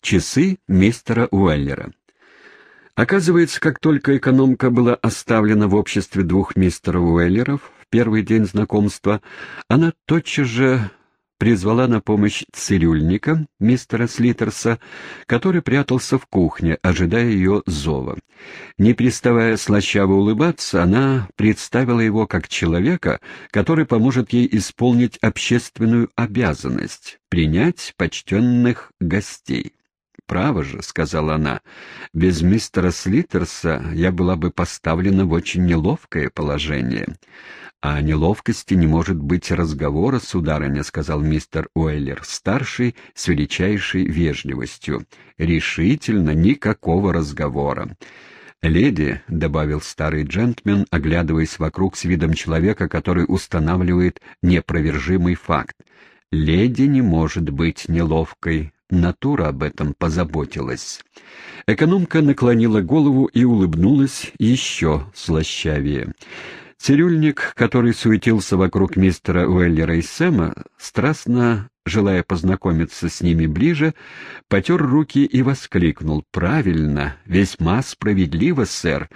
Часы мистера Уэллера. Оказывается, как только экономка была оставлена в обществе двух мистеров Уэллеров в первый день знакомства, она тотчас же призвала на помощь цирюльника, мистера Слитерса, который прятался в кухне, ожидая ее зова. Не переставая слащаво улыбаться, она представила его как человека, который поможет ей исполнить общественную обязанность — принять почтенных гостей. «Право же», — сказала она, — «без мистера Слитерса я была бы поставлена в очень неловкое положение». «О неловкости не может быть разговора, сударыня», — сказал мистер Уэллер, старший с величайшей вежливостью. «Решительно никакого разговора». «Леди», — добавил старый джентльмен, оглядываясь вокруг с видом человека, который устанавливает непровержимый факт, — «леди не может быть неловкой, Натура об этом позаботилась. Экономка наклонила голову и улыбнулась еще слащавее. Цирюльник, который суетился вокруг мистера Уэллера и Сэма, страстно желая познакомиться с ними ближе, потер руки и воскликнул «Правильно, весьма справедливо, сэр»,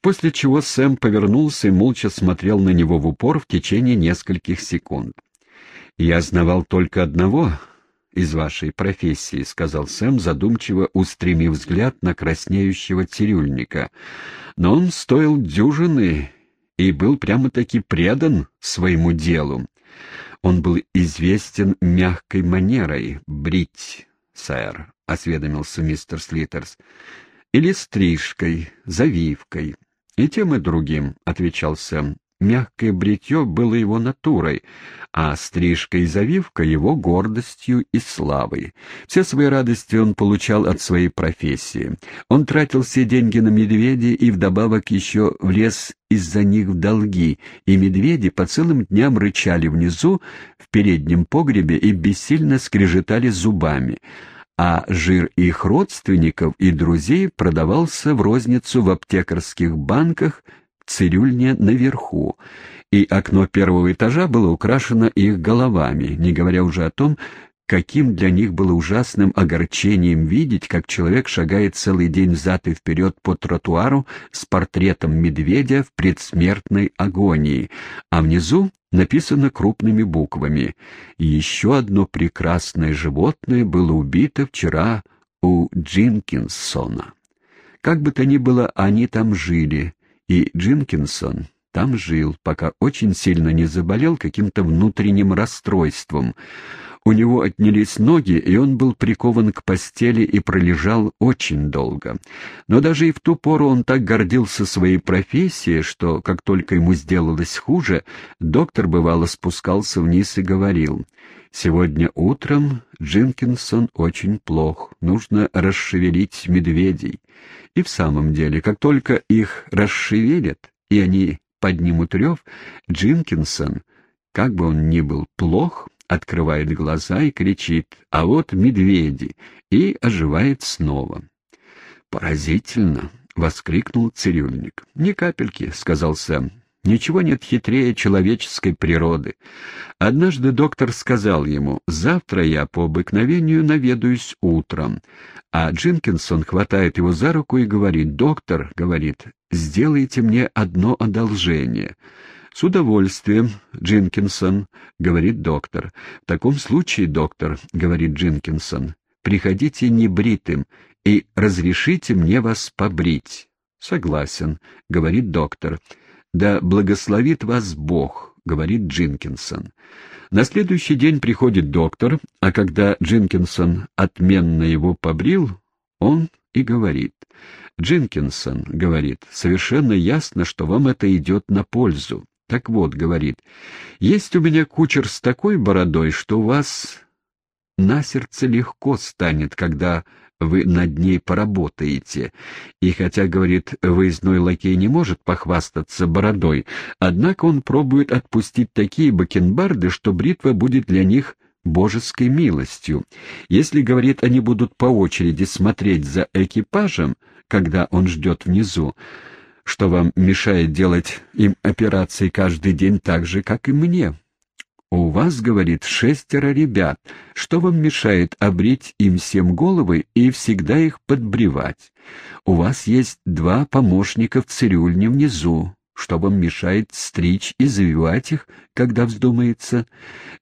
после чего Сэм повернулся и молча смотрел на него в упор в течение нескольких секунд. «Я знавал только одного», из вашей профессии», — сказал Сэм, задумчиво устремив взгляд на краснеющего цирюльника. «Но он стоил дюжины и был прямо-таки предан своему делу. Он был известен мягкой манерой брить, сэр», — осведомился мистер Слитерс, — «или стрижкой, завивкой». «И тем и другим», — отвечал Сэм. Мягкое бритье было его натурой, а стрижка и завивка — его гордостью и славой. Все свои радости он получал от своей профессии. Он тратил все деньги на медведей и вдобавок еще влез из-за них в долги, и медведи по целым дням рычали внизу, в переднем погребе и бессильно скрежетали зубами а жир их родственников и друзей продавался в розницу в аптекарских банках цирюльне наверху, и окно первого этажа было украшено их головами, не говоря уже о том, каким для них было ужасным огорчением видеть, как человек шагает целый день взад и вперед по тротуару с портретом медведя в предсмертной агонии, а внизу написано крупными буквами «Еще одно прекрасное животное было убито вчера у Джинкинсона». Как бы то ни было, они там жили, и Джинкинсон там жил, пока очень сильно не заболел каким-то внутренним расстройством. У него отнялись ноги, и он был прикован к постели и пролежал очень долго. Но даже и в ту пору он так гордился своей профессией, что, как только ему сделалось хуже, доктор бывало спускался вниз и говорил, «Сегодня утром Джинкинсон очень плох, нужно расшевелить медведей». И в самом деле, как только их расшевелят, и они поднимут рев, Джинкинсон, как бы он ни был плох, открывает глаза и кричит «А вот медведи!» и оживает снова. «Поразительно!» — воскликнул цирюльник. «Ни капельки», — сказал Сэм. Ничего нет хитрее человеческой природы. Однажды доктор сказал ему, «Завтра я по обыкновению наведаюсь утром». А Джинкинсон хватает его за руку и говорит, «Доктор», — говорит, — «сделайте мне одно одолжение». «С удовольствием, Джинкинсон», — говорит доктор. «В таком случае, доктор», — говорит Джинкинсон, — «приходите небритым и разрешите мне вас побрить». «Согласен», — говорит доктор. «Да благословит вас Бог», — говорит Джинкинсон. На следующий день приходит доктор, а когда Джинкинсон отменно его побрил, он и говорит. «Джинкинсон, — говорит, — совершенно ясно, что вам это идет на пользу. Так вот, говорит, есть у меня кучер с такой бородой, что у вас на сердце легко станет, когда вы над ней поработаете. И хотя, говорит, выездной лакей не может похвастаться бородой, однако он пробует отпустить такие бакенбарды, что бритва будет для них божеской милостью. Если, говорит, они будут по очереди смотреть за экипажем, когда он ждет внизу, что вам мешает делать им операции каждый день так же, как и мне? «У вас, — говорит, — шестеро ребят. Что вам мешает обрить им всем головы и всегда их подбревать? У вас есть два помощника в цирюльне внизу. Что вам мешает стричь и завивать их, когда вздумается?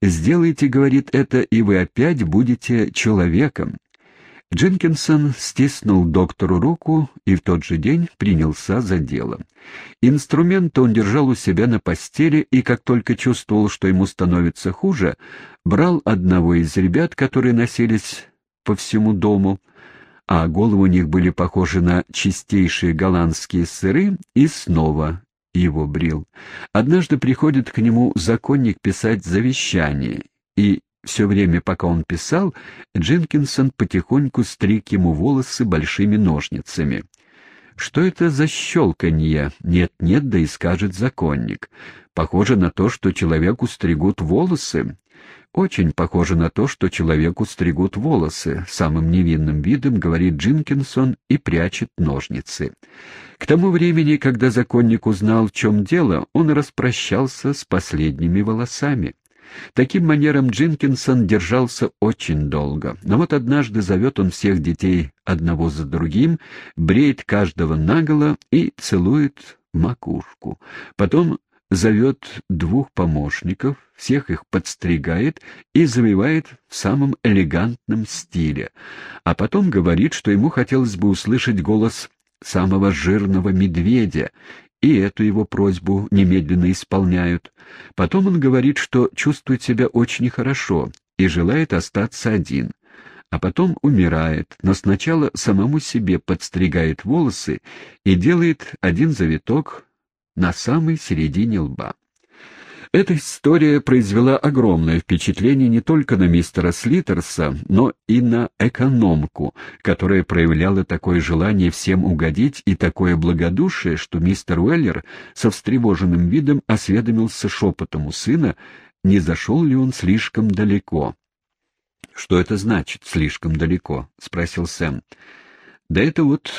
Сделайте, — говорит это, — и вы опять будете человеком. Дженкинсон стиснул доктору руку и в тот же день принялся за дело. Инструмент он держал у себя на постели и, как только чувствовал, что ему становится хуже, брал одного из ребят, которые носились по всему дому, а головы у них были похожи на чистейшие голландские сыры, и снова его брил. Однажды приходит к нему законник писать завещание, и все время, пока он писал, Джинкинсон потихоньку стриг ему волосы большими ножницами. «Что это за щелканье? Нет-нет, да и скажет законник. Похоже на то, что человеку стригут волосы. Очень похоже на то, что человеку стригут волосы», — самым невинным видом говорит Джинкинсон и прячет ножницы. К тому времени, когда законник узнал, в чем дело, он распрощался с последними волосами. Таким манером Джинкинсон держался очень долго. Но вот однажды зовет он всех детей одного за другим, бреет каждого наголо и целует макушку. Потом зовет двух помощников, всех их подстригает и завивает в самом элегантном стиле, а потом говорит, что ему хотелось бы услышать голос самого жирного медведя, и эту его просьбу немедленно исполняют. Потом он говорит, что чувствует себя очень хорошо и желает остаться один. А потом умирает, но сначала самому себе подстригает волосы и делает один завиток на самой середине лба. Эта история произвела огромное впечатление не только на мистера Слитерса, но и на экономку, которая проявляла такое желание всем угодить и такое благодушие, что мистер Уэллер со встревоженным видом осведомился шепотом у сына, не зашел ли он слишком далеко. — Что это значит «слишком далеко»? — спросил Сэм. — Да это вот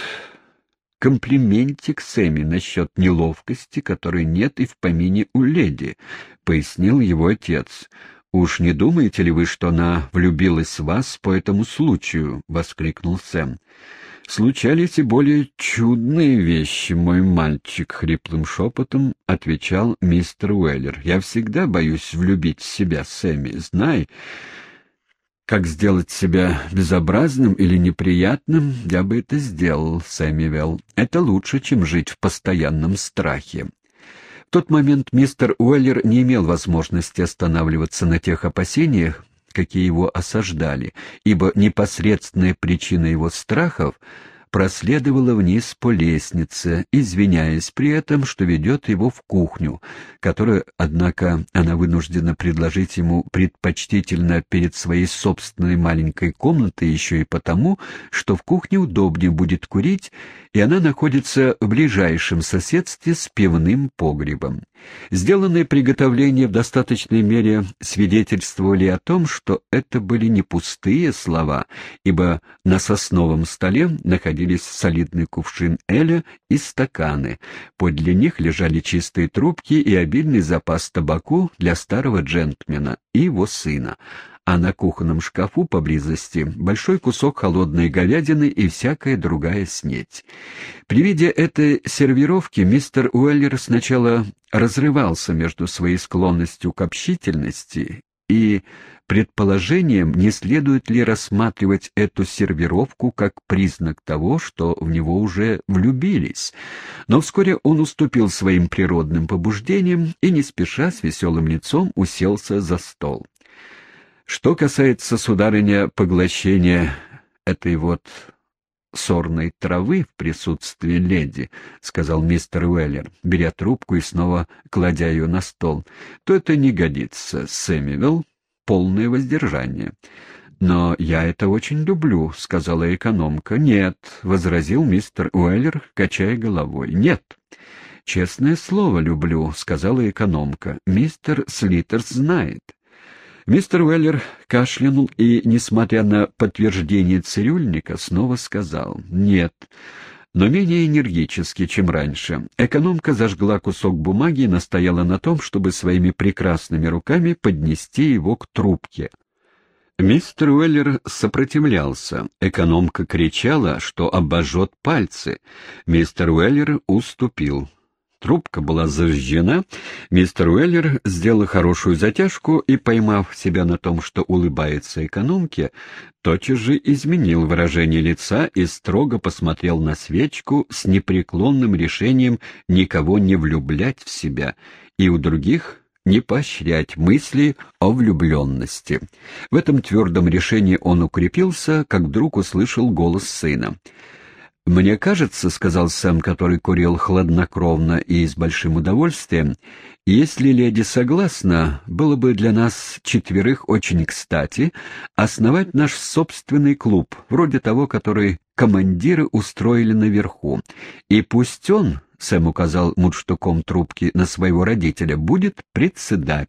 комплиментик Сэмми насчет неловкости, которой нет и в помине у леди, — пояснил его отец. — Уж не думаете ли вы, что она влюбилась в вас по этому случаю? — воскликнул Сэм. — Случались и более чудные вещи, мой мальчик, — хриплым шепотом отвечал мистер Уэллер. — Я всегда боюсь влюбить в себя, Сэмми, знай. Как сделать себя безобразным или неприятным, я бы это сделал, Сэмюэл. Это лучше, чем жить в постоянном страхе. В тот момент мистер Уэллер не имел возможности останавливаться на тех опасениях, какие его осаждали, ибо непосредственная причина его страхов — проследовала вниз по лестнице, извиняясь при этом, что ведет его в кухню, которую, однако, она вынуждена предложить ему предпочтительно перед своей собственной маленькой комнатой еще и потому, что в кухне удобнее будет курить, и она находится в ближайшем соседстве с пивным погребом. Сделанные приготовления в достаточной мере свидетельствовали о том, что это были не пустые слова, ибо на сосновом столе находились солидный кувшин эля и стаканы. Подле них лежали чистые трубки и обильный запас табаку для старого джентльмена и его сына а на кухонном шкафу поблизости большой кусок холодной говядины и всякая другая снеть. При виде этой сервировки мистер Уэллер сначала разрывался между своей склонностью к общительности и предположением, не следует ли рассматривать эту сервировку как признак того, что в него уже влюбились. Но вскоре он уступил своим природным побуждениям и, не спеша, с веселым лицом уселся за стол. Что касается, сударыня, поглощения этой вот сорной травы в присутствии леди, — сказал мистер Уэллер, беря трубку и снова кладя ее на стол, — то это не годится, Сэмюэл, полное воздержание. «Но я это очень люблю», — сказала экономка. «Нет», — возразил мистер Уэллер, качая головой. «Нет». «Честное слово, люблю», — сказала экономка. «Мистер Слитерс знает». Мистер Уэллер кашлянул и, несмотря на подтверждение цирюльника, снова сказал «Нет, но менее энергически, чем раньше. Экономка зажгла кусок бумаги и настояла на том, чтобы своими прекрасными руками поднести его к трубке. Мистер Уэллер сопротивлялся. Экономка кричала, что обожжет пальцы. Мистер Уэллер уступил. Трубка была зажжена. Мистер Уэллер сделал хорошую затяжку и, поймав себя на том, что улыбается экономке, тотчас же изменил выражение лица и строго посмотрел на свечку с непреклонным решением никого не влюблять в себя и у других не поощрять мысли о влюбленности. В этом твердом решении он укрепился, как вдруг услышал голос сына. «Мне кажется, — сказал Сэм, который курил хладнокровно и с большим удовольствием, — если леди согласна, было бы для нас четверых очень кстати основать наш собственный клуб, вроде того, который командиры устроили наверху. И пусть он, — Сэм указал мудштуком трубки на своего родителя, — будет председатель.